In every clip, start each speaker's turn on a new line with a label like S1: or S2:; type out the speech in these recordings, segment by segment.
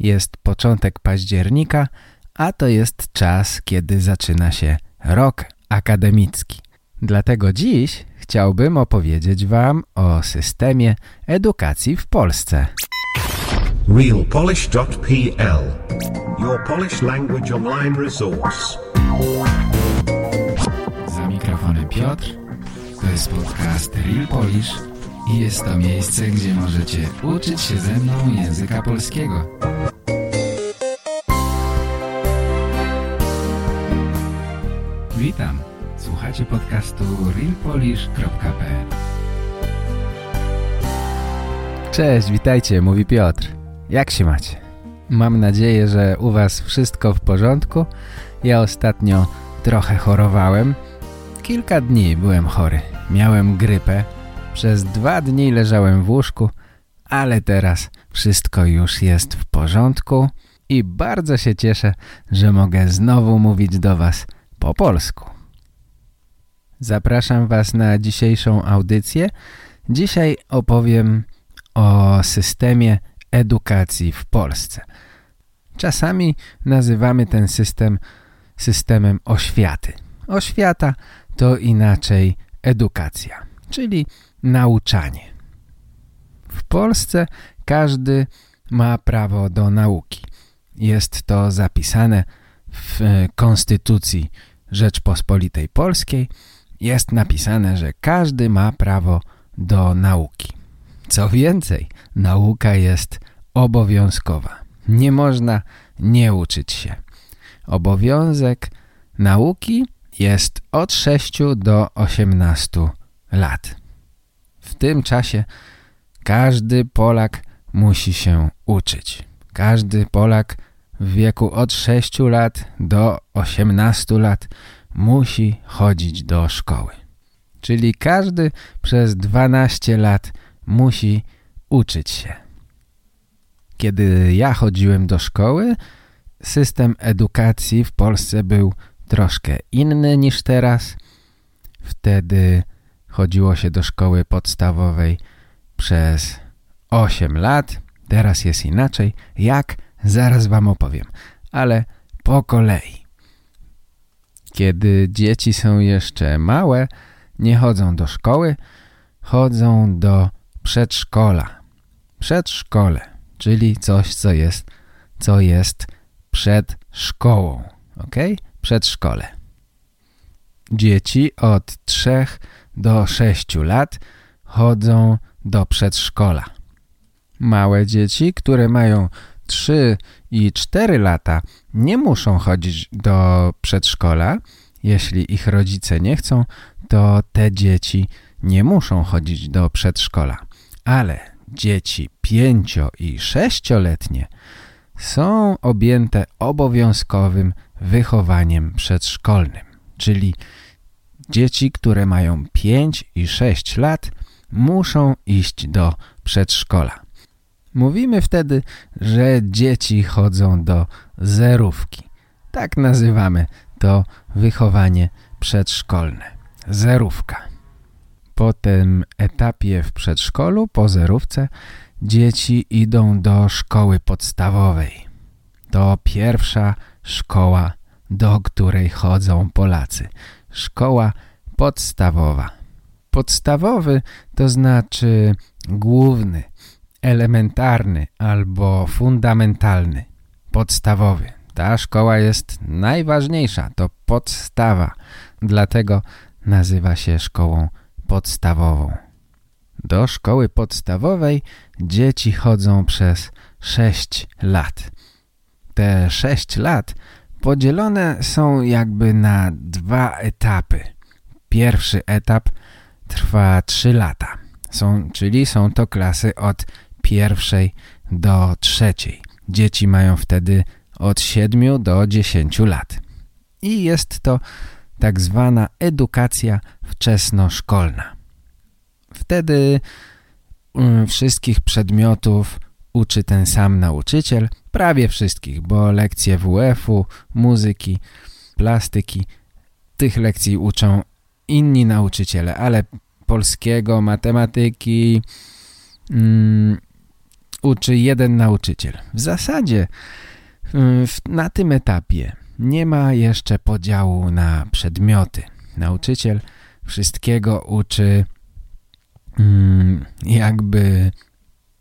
S1: Jest początek października, a to jest czas, kiedy zaczyna się rok akademicki. Dlatego dziś chciałbym opowiedzieć Wam o systemie edukacji w Polsce.
S2: realpolish.pl Your Polish language online resource.
S1: Za mikrofonem Piotr. To jest podcast Real Polish jest to miejsce, gdzie możecie uczyć się ze mną języka polskiego. Witam. Słuchacie podcastu realpolish.pl Cześć, witajcie, mówi Piotr. Jak się macie? Mam nadzieję, że u was wszystko w porządku. Ja ostatnio trochę chorowałem. Kilka dni byłem chory. Miałem grypę. Przez dwa dni leżałem w łóżku, ale teraz wszystko już jest w porządku i bardzo się cieszę, że mogę znowu mówić do was po polsku. Zapraszam was na dzisiejszą audycję. Dzisiaj opowiem o systemie edukacji w Polsce. Czasami nazywamy ten system systemem oświaty. Oświata to inaczej edukacja, czyli nauczanie. W Polsce każdy ma prawo do nauki. Jest to zapisane w Konstytucji Rzeczpospolitej Polskiej. Jest napisane, że każdy ma prawo do nauki. Co więcej, nauka jest obowiązkowa. Nie można nie uczyć się. Obowiązek nauki jest od 6 do 18 lat. Tym czasie każdy Polak musi się uczyć. Każdy Polak w wieku od 6 lat do 18 lat musi chodzić do szkoły. Czyli każdy przez 12 lat musi uczyć się. Kiedy ja chodziłem do szkoły, system edukacji w Polsce był troszkę inny niż teraz. Wtedy chodziło się do szkoły podstawowej przez 8 lat. Teraz jest inaczej. Jak? Zaraz wam opowiem. Ale po kolei. Kiedy dzieci są jeszcze małe, nie chodzą do szkoły, chodzą do przedszkola. Przedszkole, czyli coś, co jest, co jest przed szkołą. Ok? Przedszkole. Dzieci od 3 do 6 lat chodzą do przedszkola. Małe dzieci, które mają 3 i 4 lata nie muszą chodzić do przedszkola. Jeśli ich rodzice nie chcą, to te dzieci nie muszą chodzić do przedszkola. Ale dzieci 5 i 6-letnie są objęte obowiązkowym wychowaniem przedszkolnym, czyli dzieci, które mają 5 i 6 lat muszą iść do przedszkola. Mówimy wtedy, że dzieci chodzą do zerówki. Tak nazywamy to wychowanie przedszkolne. Zerówka. Po tym etapie w przedszkolu, po zerówce, dzieci idą do szkoły podstawowej. To pierwsza szkoła, do której chodzą Polacy. Szkoła podstawowa. Podstawowy to znaczy główny, elementarny albo fundamentalny, podstawowy. Ta szkoła jest najważniejsza, to podstawa, dlatego nazywa się szkołą podstawową. Do szkoły podstawowej dzieci chodzą przez 6 lat. Te 6 lat podzielone są jakby na dwa etapy. Pierwszy etap trwa 3 lata, są, czyli są to klasy od pierwszej do trzeciej. Dzieci mają wtedy od 7 do 10 lat. I jest to tak zwana edukacja wczesnoszkolna. Wtedy um, wszystkich przedmiotów uczy ten sam nauczyciel, prawie wszystkich, bo lekcje WF-u, muzyki, plastyki, tych lekcji uczą inni nauczyciele, ale polskiego, matematyki, mm, uczy jeden nauczyciel. W zasadzie mm, na tym etapie nie ma jeszcze podziału na przedmioty. Nauczyciel wszystkiego uczy mm, jakby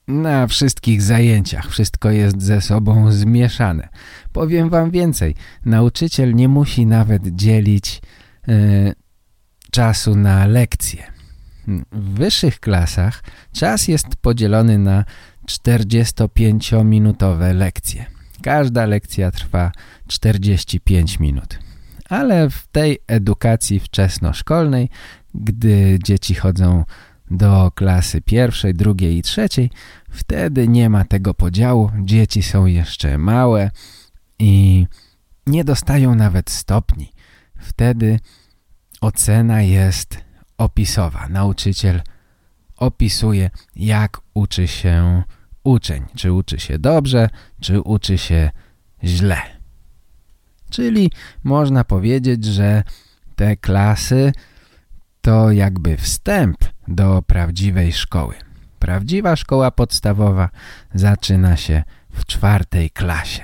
S1: na wszystkich zajęciach. Wszystko jest ze sobą zmieszane. Powiem wam więcej. Nauczyciel nie musi nawet dzielić y, czasu na lekcje. W wyższych klasach czas jest podzielony na 45-minutowe lekcje. Każda lekcja trwa 45 minut. Ale w tej edukacji wczesnoszkolnej, gdy dzieci chodzą do klasy pierwszej, drugiej i trzeciej, wtedy nie ma tego podziału. Dzieci są jeszcze małe i nie dostają nawet stopni. Wtedy ocena jest opisowa. Nauczyciel opisuje, jak uczy się uczeń. Czy uczy się dobrze, czy uczy się źle. Czyli można powiedzieć, że te klasy to jakby wstęp do prawdziwej szkoły. Prawdziwa szkoła podstawowa zaczyna się w czwartej klasie.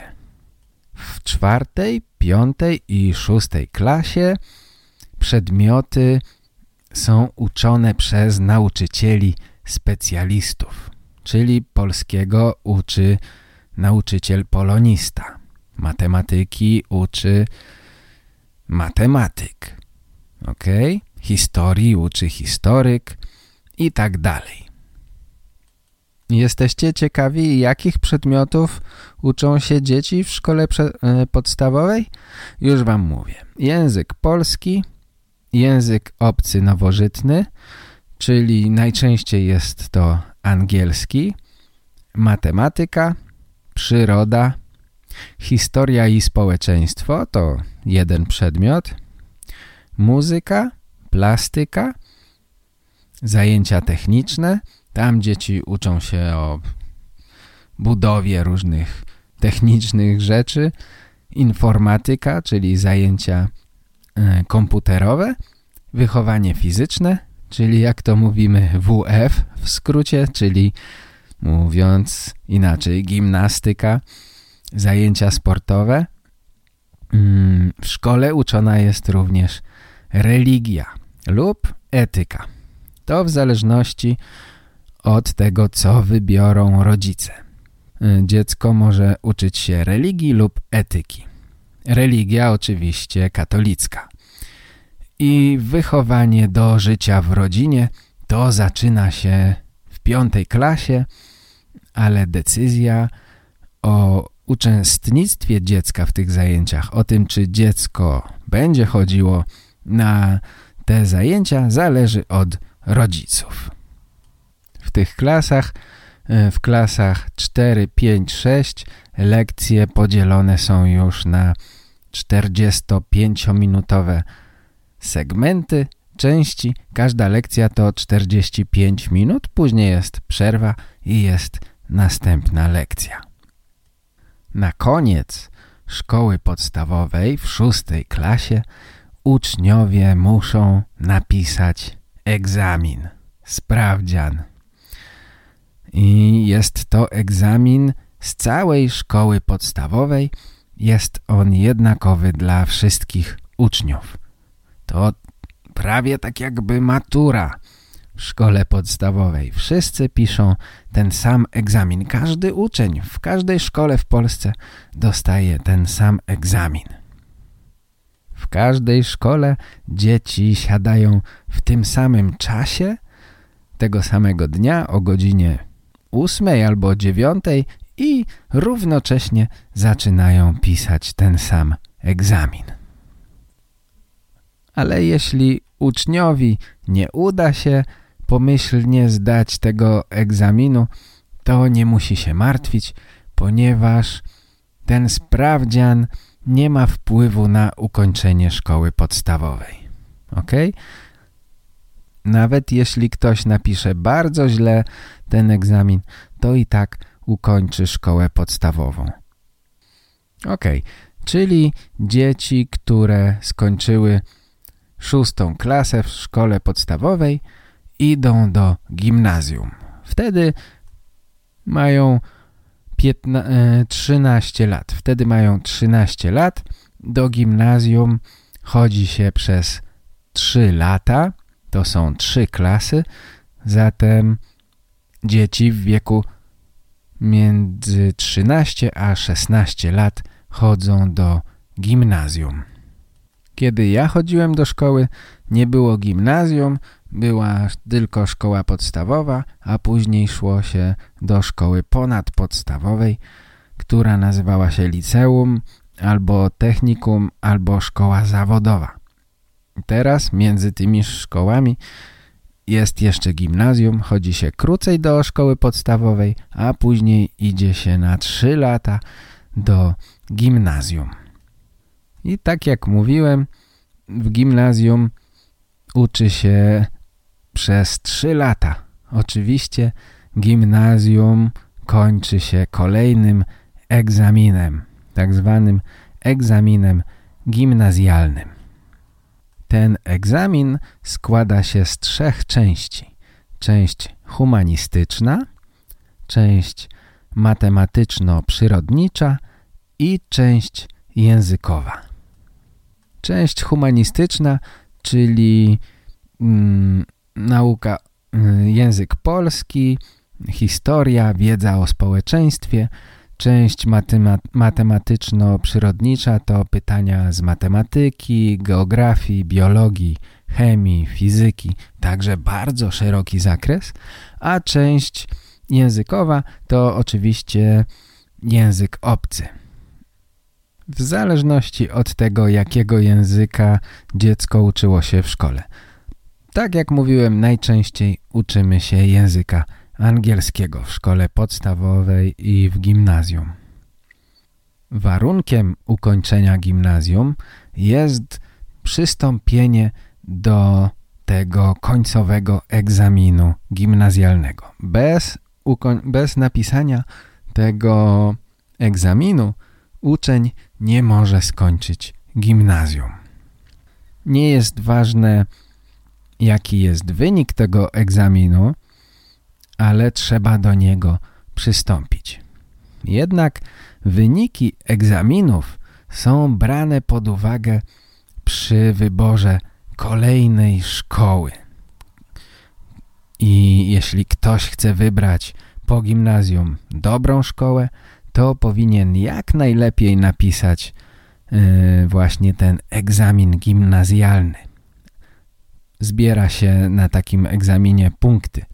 S1: W czwartej, piątej i szóstej klasie przedmioty są uczone przez nauczycieli specjalistów, czyli polskiego uczy nauczyciel polonista, matematyki uczy matematyk, ok? Historii uczy historyk i tak dalej. Jesteście ciekawi, jakich przedmiotów uczą się dzieci w szkole e, podstawowej? Już wam mówię. Język polski, język obcy nowożytny, czyli najczęściej jest to angielski, matematyka, przyroda, historia i społeczeństwo to jeden przedmiot, muzyka, plastyka, zajęcia techniczne, tam dzieci uczą się o budowie różnych technicznych rzeczy, informatyka, czyli zajęcia E, komputerowe, wychowanie fizyczne, czyli jak to mówimy WF w skrócie, czyli mówiąc inaczej gimnastyka, zajęcia sportowe. Mm, w szkole uczona jest również religia lub etyka. To w zależności od tego, co wybiorą rodzice. E, dziecko może uczyć się religii lub etyki. Religia oczywiście katolicka. I wychowanie do życia w rodzinie to zaczyna się w piątej klasie, ale decyzja o uczestnictwie dziecka w tych zajęciach, o tym czy dziecko będzie chodziło na te zajęcia zależy od rodziców. W tych klasach, e, w klasach 4, 5, 6 lekcje podzielone są już na 45-minutowe segmenty, części. Każda lekcja to 45 minut, później jest przerwa i jest następna lekcja. Na koniec szkoły podstawowej w szóstej klasie uczniowie muszą napisać egzamin, sprawdzian. I jest to egzamin z całej szkoły podstawowej, jest on jednakowy dla wszystkich uczniów. To prawie tak jakby matura w szkole podstawowej. Wszyscy piszą ten sam egzamin. Każdy uczeń w każdej szkole w Polsce dostaje ten sam egzamin. W każdej szkole dzieci siadają w tym samym czasie, tego samego dnia o godzinie ósmej albo dziewiątej i równocześnie zaczynają pisać ten sam egzamin. Ale jeśli uczniowi nie uda się pomyślnie zdać tego egzaminu, to nie musi się martwić, ponieważ ten sprawdzian nie ma wpływu na ukończenie szkoły podstawowej. Ok? Nawet jeśli ktoś napisze bardzo źle ten egzamin, to i tak ukończy szkołę podstawową. Ok, czyli dzieci, które skończyły szóstą klasę w szkole podstawowej idą do gimnazjum. Wtedy mają 13 lat. Wtedy mają 13 lat. Do gimnazjum chodzi się przez 3 lata. To są 3 klasy. Zatem dzieci w wieku między 13 a 16 lat chodzą do gimnazjum. Kiedy ja chodziłem do szkoły, nie było gimnazjum, była tylko szkoła podstawowa, a później szło się do szkoły ponadpodstawowej, która nazywała się liceum, albo technikum, albo szkoła zawodowa. Teraz między tymi szkołami jest jeszcze gimnazjum, chodzi się krócej do szkoły podstawowej, a później idzie się na 3 lata do gimnazjum. I tak jak mówiłem, w gimnazjum uczy się przez 3 lata. Oczywiście gimnazjum kończy się kolejnym egzaminem, tak zwanym egzaminem gimnazjalnym. Ten egzamin składa się z trzech części. Część humanistyczna, część matematyczno-przyrodnicza i część językowa. Część humanistyczna, czyli mm, nauka, y, język polski, historia, wiedza o społeczeństwie. Część matematyczno-przyrodnicza to pytania z matematyki, geografii, biologii, chemii, fizyki, także bardzo szeroki zakres, a część językowa to oczywiście język obcy. W zależności od tego, jakiego języka dziecko uczyło się w szkole. Tak jak mówiłem, najczęściej uczymy się języka angielskiego w szkole podstawowej i w gimnazjum. Warunkiem ukończenia gimnazjum jest przystąpienie do tego końcowego egzaminu gimnazjalnego. Bez, bez napisania tego egzaminu uczeń nie może skończyć gimnazjum. Nie jest ważne, jaki jest wynik tego egzaminu, ale trzeba do niego przystąpić. Jednak wyniki egzaminów są brane pod uwagę przy wyborze kolejnej szkoły. I jeśli ktoś chce wybrać po gimnazjum dobrą szkołę, to powinien jak najlepiej napisać yy, właśnie ten egzamin gimnazjalny. Zbiera się na takim egzaminie punkty.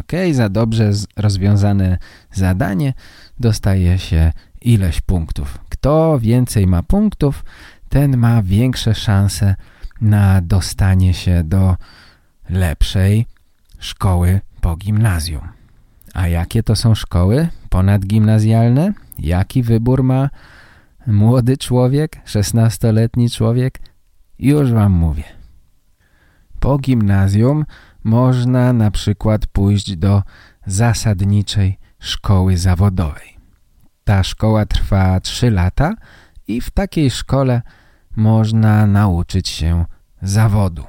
S1: Ok, za dobrze rozwiązane zadanie dostaje się ileś punktów. Kto więcej ma punktów, ten ma większe szanse na dostanie się do lepszej szkoły po gimnazjum. A jakie to są szkoły ponadgimnazjalne? Jaki wybór ma młody człowiek, 16-letni człowiek? Już wam mówię. Po gimnazjum można na przykład pójść do zasadniczej szkoły zawodowej. Ta szkoła trwa 3 lata i w takiej szkole można nauczyć się zawodu.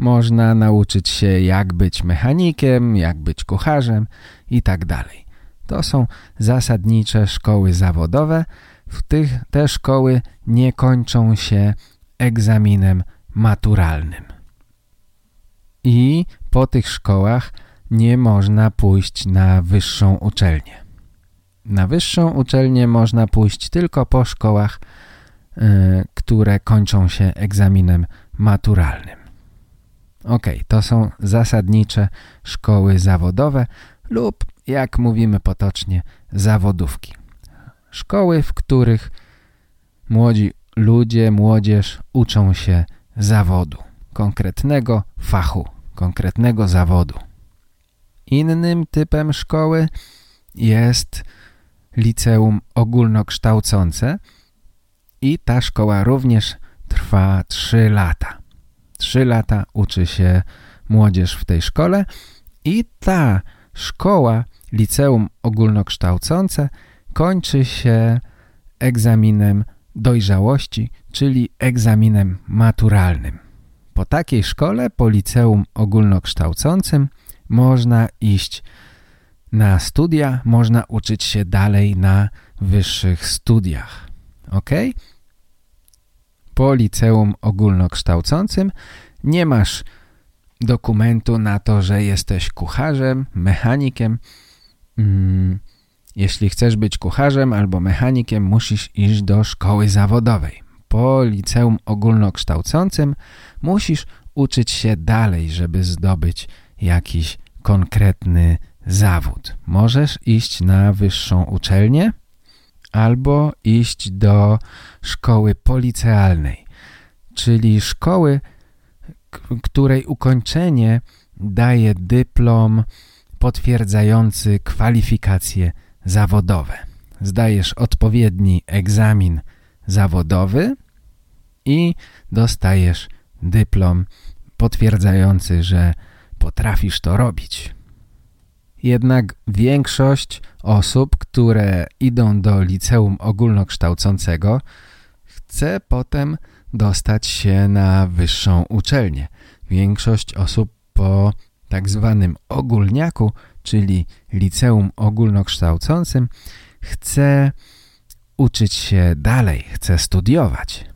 S1: Można nauczyć się jak być mechanikiem, jak być kucharzem i tak dalej. To są zasadnicze szkoły zawodowe. W tych te szkoły nie kończą się egzaminem maturalnym. I po tych szkołach nie można pójść na wyższą uczelnię. Na wyższą uczelnię można pójść tylko po szkołach, yy, które kończą się egzaminem maturalnym. Ok, to są zasadnicze szkoły zawodowe lub, jak mówimy potocznie, zawodówki. Szkoły, w których młodzi ludzie, młodzież uczą się zawodu, konkretnego fachu, konkretnego zawodu. Innym typem szkoły jest liceum ogólnokształcące i ta szkoła również trwa 3 lata. Trzy lata uczy się młodzież w tej szkole i ta szkoła, liceum ogólnokształcące kończy się egzaminem dojrzałości, czyli egzaminem maturalnym. Po takiej szkole, po liceum ogólnokształcącym można iść na studia, można uczyć się dalej na wyższych studiach. Ok? Po liceum ogólnokształcącym nie masz dokumentu na to, że jesteś kucharzem, mechanikiem. Mm, jeśli chcesz być kucharzem albo mechanikiem, musisz iść do szkoły zawodowej. Po liceum ogólnokształcącym musisz uczyć się dalej, żeby zdobyć jakiś konkretny zawód. Możesz iść na wyższą uczelnię albo iść do szkoły policealnej, czyli szkoły, której ukończenie daje dyplom potwierdzający kwalifikacje zawodowe. Zdajesz odpowiedni egzamin zawodowy i dostajesz dyplom potwierdzający, że potrafisz to robić. Jednak większość osób, które idą do liceum ogólnokształcącego chce potem dostać się na wyższą uczelnię. Większość osób po tak zwanym ogólniaku, czyli liceum ogólnokształcącym, chce uczyć się dalej, chce studiować.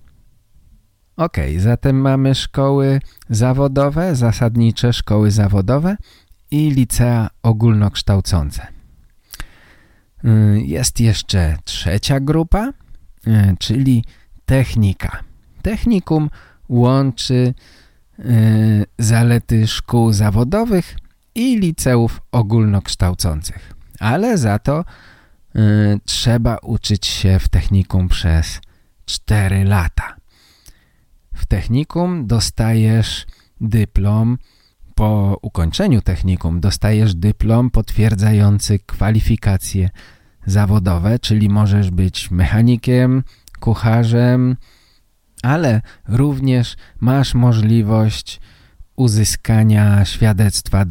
S1: Ok, zatem mamy szkoły zawodowe, zasadnicze szkoły zawodowe i licea ogólnokształcące. Y, jest jeszcze trzecia grupa, y, czyli technika. Technikum łączy y, zalety szkół zawodowych i liceów ogólnokształcących. Ale za to trzeba uczyć się w technikum przez 4 lata. W technikum dostajesz dyplom po ukończeniu technikum dostajesz dyplom potwierdzający kwalifikacje zawodowe, czyli możesz być mechanikiem, kucharzem, ale również masz możliwość uzyskania świadectwa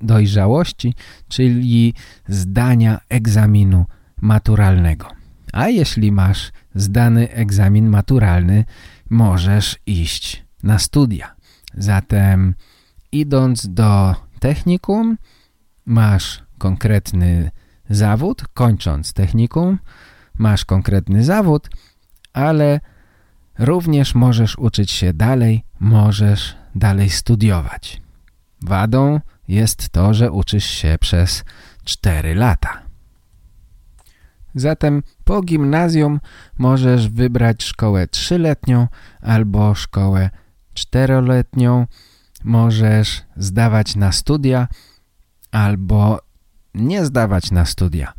S1: dojrzałości, czyli zdania egzaminu maturalnego. A jeśli masz zdany egzamin maturalny, możesz iść na studia. Zatem idąc do technikum masz konkretny zawód, kończąc technikum masz konkretny zawód, ale również możesz uczyć się dalej, możesz dalej studiować. Wadą jest to, że uczysz się przez 4 lata. Zatem po gimnazjum możesz wybrać szkołę trzyletnią albo szkołę czteroletnią, możesz zdawać na studia albo nie zdawać na studia.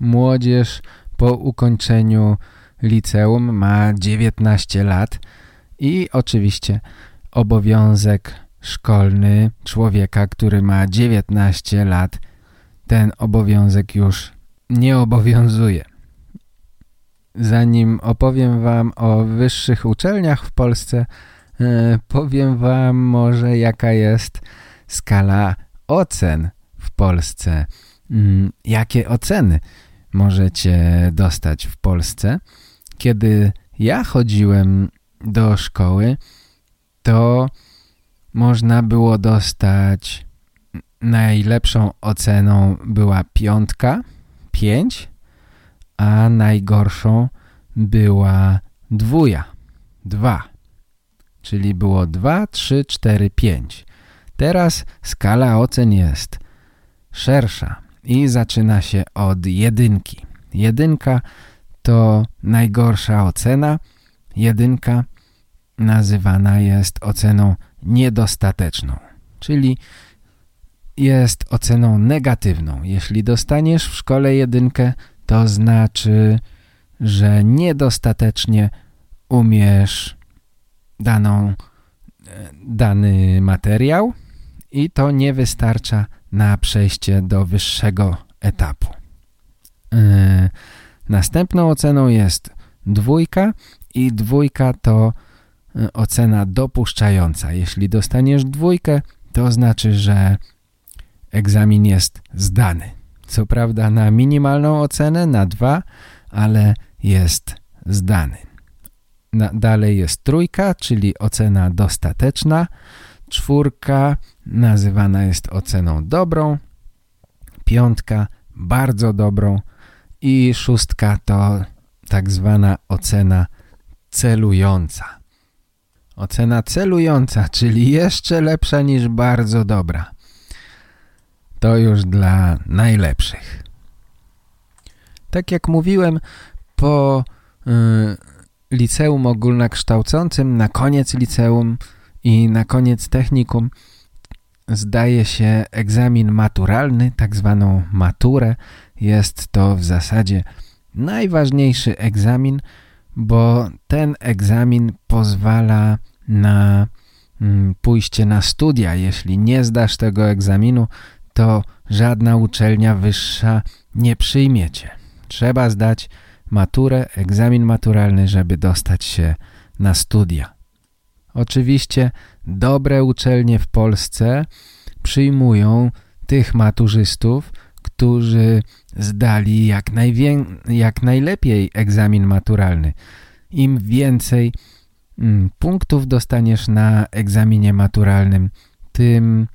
S1: Młodzież po ukończeniu liceum ma 19 lat i oczywiście obowiązek szkolny człowieka, który ma 19 lat, ten obowiązek już nie obowiązuje. Zanim opowiem Wam o wyższych uczelniach w Polsce, E, powiem wam może jaka jest skala ocen w Polsce. Mm, jakie oceny możecie dostać w Polsce? Kiedy ja chodziłem do szkoły, to można było dostać najlepszą oceną była piątka, pięć, a najgorszą była dwuja, dwa czyli było 2, 3, 4, 5. Teraz skala ocen jest szersza i zaczyna się od jedynki. Jedynka to najgorsza ocena. Jedynka nazywana jest oceną niedostateczną, czyli jest oceną negatywną. Jeśli dostaniesz w szkole jedynkę, to znaczy, że niedostatecznie umiesz daną, e, dany materiał i to nie wystarcza na przejście do wyższego etapu. E, następną oceną jest dwójka i dwójka to e, ocena dopuszczająca. Jeśli dostaniesz dwójkę, to znaczy, że egzamin jest zdany. Co prawda na minimalną ocenę, na dwa, ale jest zdany. Na, dalej jest trójka, czyli ocena dostateczna. Czwórka nazywana jest oceną dobrą. piątka bardzo dobrą i szóstka to tak zwana ocena celująca. Ocena celująca, czyli jeszcze lepsza niż bardzo dobra. To już dla najlepszych. Tak jak mówiłem, po y, liceum ogólnokształcącym, na koniec liceum i na koniec technikum zdaje się egzamin maturalny, tak zwaną maturę. Jest to w zasadzie najważniejszy egzamin, bo ten egzamin pozwala na mm, pójście na studia. Jeśli nie zdasz tego egzaminu, to żadna uczelnia wyższa nie przyjmiecie. Trzeba zdać maturę, egzamin maturalny, żeby dostać się na studia. Oczywiście dobre uczelnie w Polsce przyjmują tych maturzystów, którzy zdali jak, jak najlepiej egzamin maturalny. Im więcej mm, punktów dostaniesz na egzaminie maturalnym, tym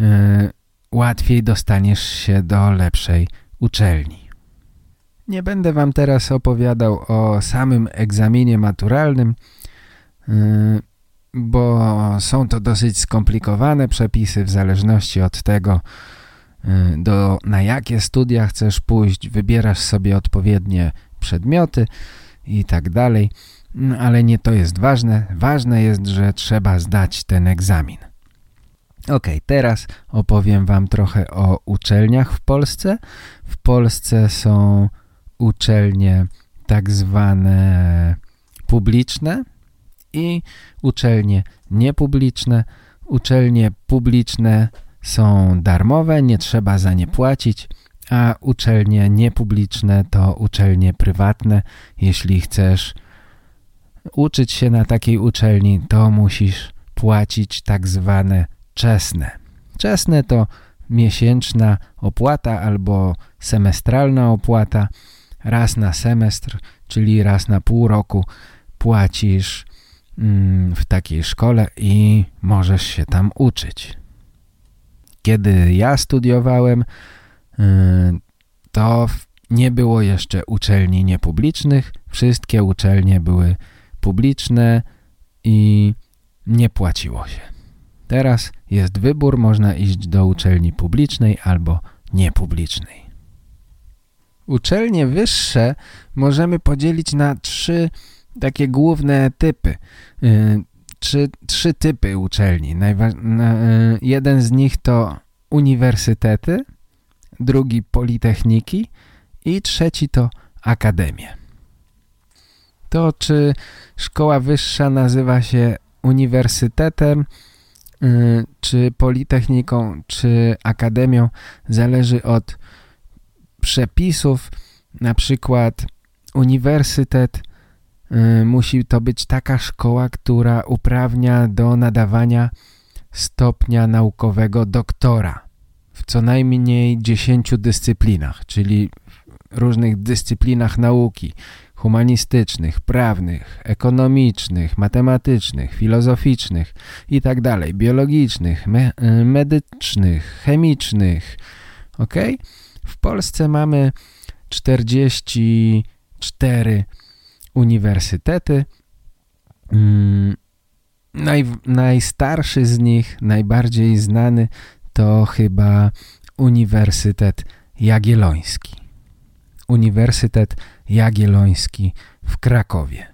S1: y, łatwiej dostaniesz się do lepszej uczelni. Nie będę wam teraz opowiadał o samym egzaminie maturalnym, y, bo są to dosyć skomplikowane przepisy w zależności od tego, y, do, na jakie studia chcesz pójść, wybierasz sobie odpowiednie przedmioty i tak dalej, no, ale nie to jest ważne. Ważne jest, że trzeba zdać ten egzamin. Ok, teraz opowiem wam trochę o uczelniach w Polsce. W Polsce są uczelnie tak zwane publiczne i uczelnie niepubliczne. Uczelnie publiczne są darmowe, nie trzeba za nie płacić, a uczelnie niepubliczne to uczelnie prywatne. Jeśli chcesz uczyć się na takiej uczelni, to musisz płacić tak zwane czesne. Czesne to miesięczna opłata albo semestralna opłata. Raz na semestr, czyli raz na pół roku płacisz w takiej szkole i możesz się tam uczyć. Kiedy ja studiowałem, y, to nie było jeszcze uczelni niepublicznych. Wszystkie uczelnie były publiczne i nie płaciło się. Teraz jest wybór, można iść do uczelni publicznej albo niepublicznej. Uczelnie wyższe możemy podzielić na trzy takie główne typy. Y, trzy, trzy typy uczelni. Najwa y, jeden z nich to uniwersytety, drugi politechniki i trzeci to akademie. To czy szkoła wyższa nazywa się uniwersytetem, y, czy politechniką, czy akademią zależy od przepisów. Na przykład uniwersytet musi to być taka szkoła, która uprawnia do nadawania stopnia naukowego doktora w co najmniej 10 dyscyplinach, czyli różnych dyscyplinach nauki, humanistycznych, prawnych, ekonomicznych, matematycznych, filozoficznych itd., tak biologicznych, me y, medycznych, chemicznych. Ok? W Polsce mamy 44 uniwersytety. Mm, naj, najstarszy z nich, najbardziej znany to chyba Uniwersytet Jagielloński. Uniwersytet Jagielloński w Krakowie.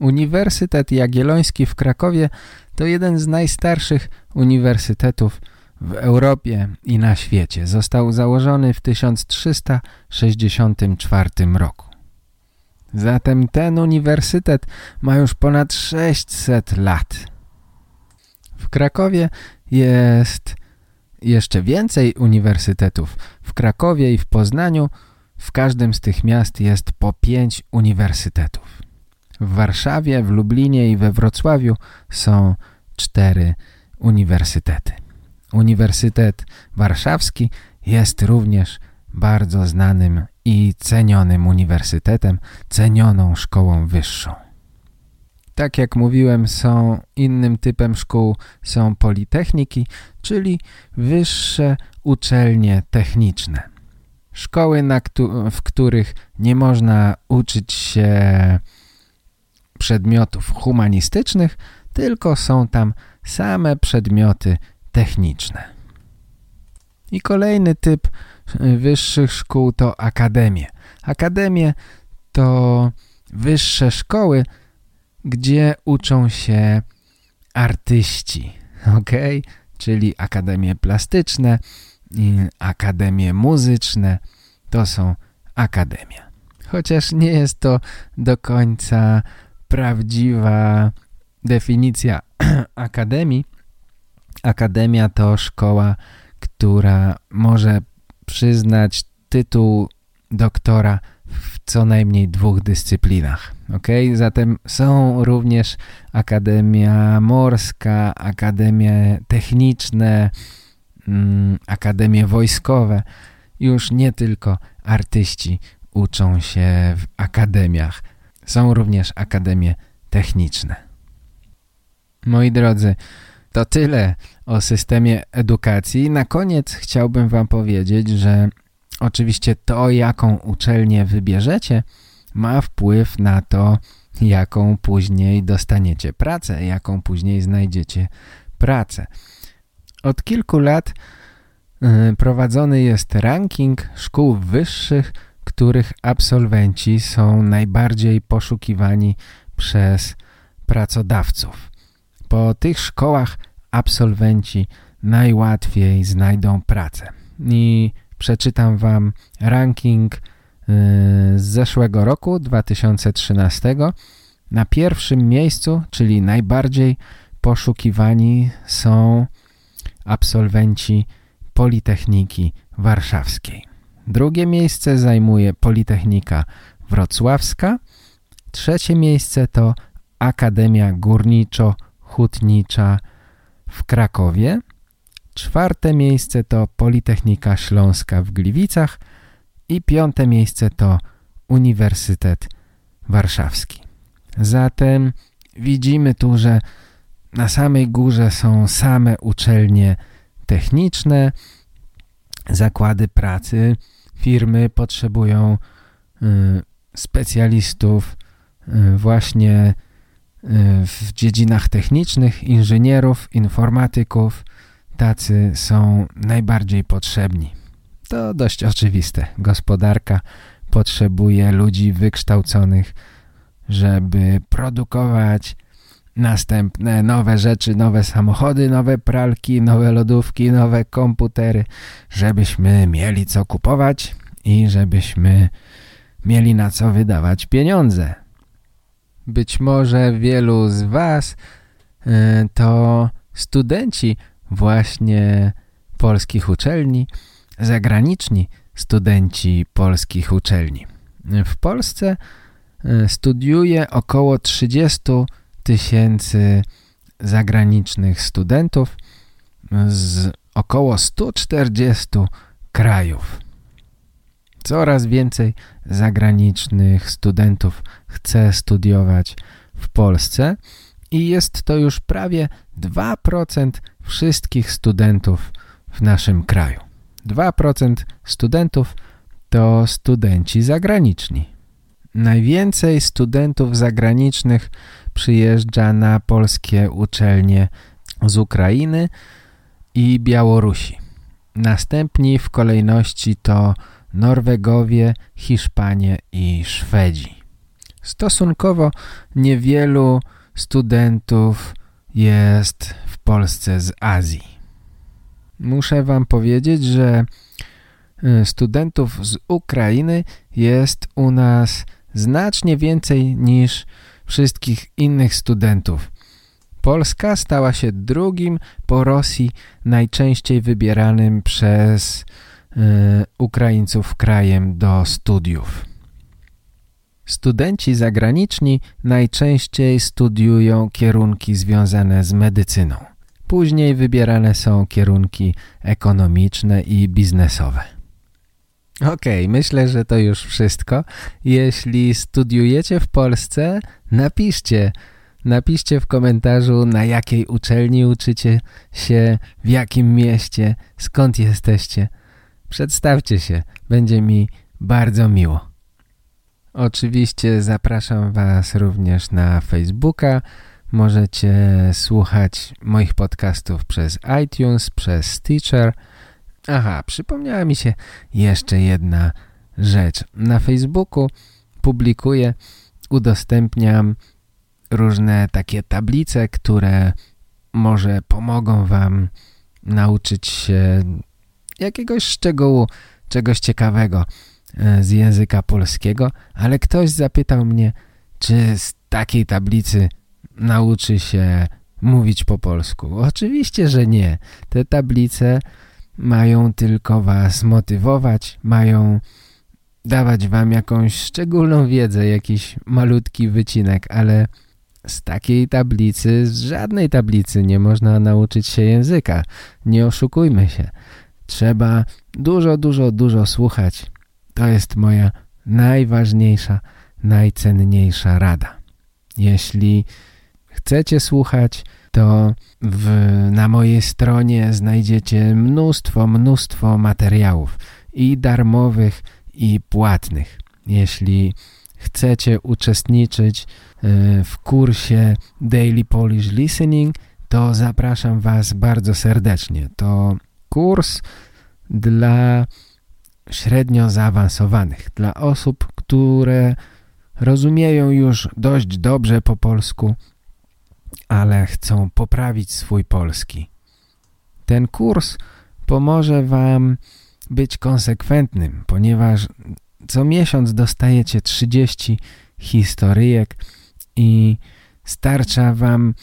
S1: Uniwersytet Jagielloński w Krakowie to jeden z najstarszych uniwersytetów w Europie i na świecie. Został założony w 1364 roku. Zatem ten uniwersytet ma już ponad 600 lat. W Krakowie jest jeszcze więcej uniwersytetów. W Krakowie i w Poznaniu w każdym z tych miast jest po pięć uniwersytetów. W Warszawie, w Lublinie i we Wrocławiu są cztery uniwersytety. Uniwersytet Warszawski jest również bardzo znanym i cenionym uniwersytetem, cenioną szkołą wyższą. Tak jak mówiłem, są innym typem szkół, są politechniki, czyli wyższe uczelnie techniczne. Szkoły, w których nie można uczyć się przedmiotów humanistycznych, tylko są tam same przedmioty techniczne. I kolejny typ y, wyższych szkół to akademie. Akademie to wyższe szkoły, gdzie uczą się artyści, ok? Czyli akademie plastyczne, akademie muzyczne, to są akademia. Chociaż nie jest to do końca prawdziwa definicja akademii. Akademia to szkoła, która może przyznać tytuł doktora w co najmniej dwóch dyscyplinach. Ok, zatem są również Akademia Morska, Akademie Techniczne, mm, Akademie Wojskowe. Już nie tylko artyści uczą się w akademiach. Są również akademie techniczne. Moi drodzy, to tyle o systemie edukacji. Na koniec chciałbym Wam powiedzieć, że oczywiście to, jaką uczelnię wybierzecie, ma wpływ na to, jaką później dostaniecie pracę, jaką później znajdziecie pracę. Od kilku lat y, prowadzony jest ranking szkół wyższych, których absolwenci są najbardziej poszukiwani przez pracodawców. Po tych szkołach absolwenci najłatwiej znajdą pracę. I przeczytam Wam ranking y, z zeszłego roku, 2013. Na pierwszym miejscu, czyli najbardziej poszukiwani są absolwenci Politechniki Warszawskiej. Drugie miejsce zajmuje Politechnika Wrocławska. Trzecie miejsce to Akademia Górniczo-Hutnicza w Krakowie. Czwarte miejsce to Politechnika Śląska w Gliwicach i piąte miejsce to Uniwersytet Warszawski. Zatem widzimy tu, że na samej górze są same uczelnie techniczne, zakłady pracy, firmy potrzebują y, specjalistów y, właśnie w dziedzinach technicznych, inżynierów, informatyków. Tacy są najbardziej potrzebni. To dość oczywiste. Gospodarka potrzebuje ludzi wykształconych, żeby produkować następne nowe rzeczy, nowe samochody, nowe pralki, nowe lodówki, nowe komputery, żebyśmy mieli co kupować i żebyśmy mieli na co wydawać pieniądze. Być może wielu z Was y, to studenci właśnie polskich uczelni, zagraniczni studenci polskich uczelni. W Polsce y, studiuje około 30 tysięcy zagranicznych studentów z około 140 krajów. Coraz więcej zagranicznych studentów chce studiować w Polsce i jest to już prawie 2% wszystkich studentów w naszym kraju. 2% studentów to studenci zagraniczni. Najwięcej studentów zagranicznych przyjeżdża na polskie uczelnie z Ukrainy i Białorusi. Następni w kolejności to Norwegowie, Hiszpanie i Szwedzi. Stosunkowo niewielu studentów jest w Polsce z Azji. Muszę wam powiedzieć, że y, studentów z Ukrainy jest u nas znacznie więcej niż wszystkich innych studentów. Polska stała się drugim po Rosji najczęściej wybieranym przez y, Ukraińców krajem do studiów. Studenci zagraniczni najczęściej studiują kierunki związane z medycyną. Później wybierane są kierunki ekonomiczne i biznesowe. Okej, okay, myślę, że to już wszystko. Jeśli studiujecie w Polsce, napiszcie Napiszcie w komentarzu, na jakiej uczelni uczycie się, w jakim mieście, skąd jesteście. Przedstawcie się, będzie mi bardzo miło. Oczywiście zapraszam Was również na Facebooka. Możecie słuchać moich podcastów przez iTunes, przez Stitcher. Aha, przypomniała mi się jeszcze jedna rzecz. Na Facebooku publikuję, udostępniam różne takie tablice, które może pomogą Wam nauczyć się jakiegoś szczegółu, czegoś ciekawego z języka polskiego, ale ktoś zapytał mnie, czy z takiej tablicy nauczy się mówić po polsku. Oczywiście, że nie. Te tablice mają tylko Was motywować, mają dawać Wam jakąś szczególną wiedzę, jakiś malutki wycinek, ale z takiej tablicy, z żadnej tablicy nie można nauczyć się języka. Nie oszukujmy się. Trzeba dużo, dużo, dużo słuchać. To jest moja najważniejsza, najcenniejsza rada. Jeśli chcecie słuchać, to w, na mojej stronie znajdziecie mnóstwo, mnóstwo materiałów i darmowych, i płatnych. Jeśli chcecie uczestniczyć e, w kursie Daily Polish Listening, to zapraszam Was bardzo serdecznie. To kurs dla średnio zaawansowanych, dla osób, które rozumieją już dość dobrze po polsku, ale chcą poprawić swój polski. Ten kurs pomoże Wam być konsekwentnym, ponieważ co miesiąc dostajecie 30 historyjek i starcza Wam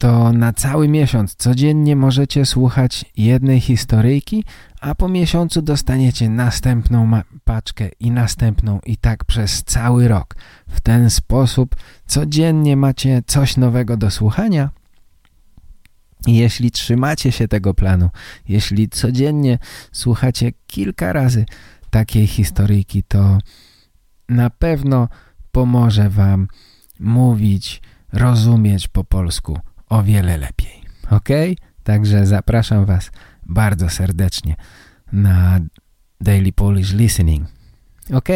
S1: to na cały miesiąc codziennie możecie słuchać jednej historyjki, a po miesiącu dostaniecie następną paczkę i następną i tak przez cały rok. W ten sposób codziennie macie coś nowego do słuchania. Jeśli trzymacie się tego planu, jeśli codziennie słuchacie kilka razy takiej historyjki, to na pewno pomoże Wam mówić, rozumieć po polsku o wiele lepiej. Ok? Także zapraszam Was bardzo serdecznie na Daily Polish Listening. Ok,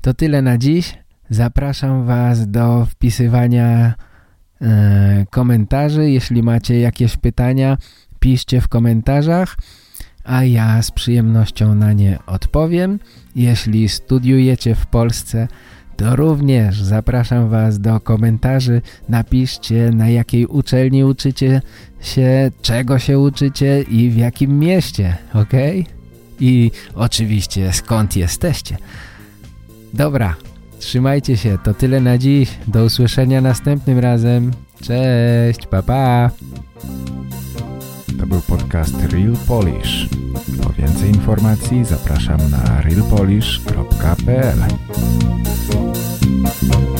S1: to tyle na dziś. Zapraszam Was do wpisywania e, komentarzy. Jeśli macie jakieś pytania, piszcie w komentarzach, a ja z przyjemnością na nie odpowiem. Jeśli studiujecie w Polsce, to również zapraszam Was do komentarzy. Napiszcie na jakiej uczelni uczycie się, czego się uczycie i w jakim mieście, ok? I oczywiście skąd jesteście. Dobra, trzymajcie się, to tyle na dziś. Do usłyszenia następnym razem. Cześć, pa pa.
S3: To był podcast Real Polish. Po więcej informacji zapraszam na realpolish.pl Yeah.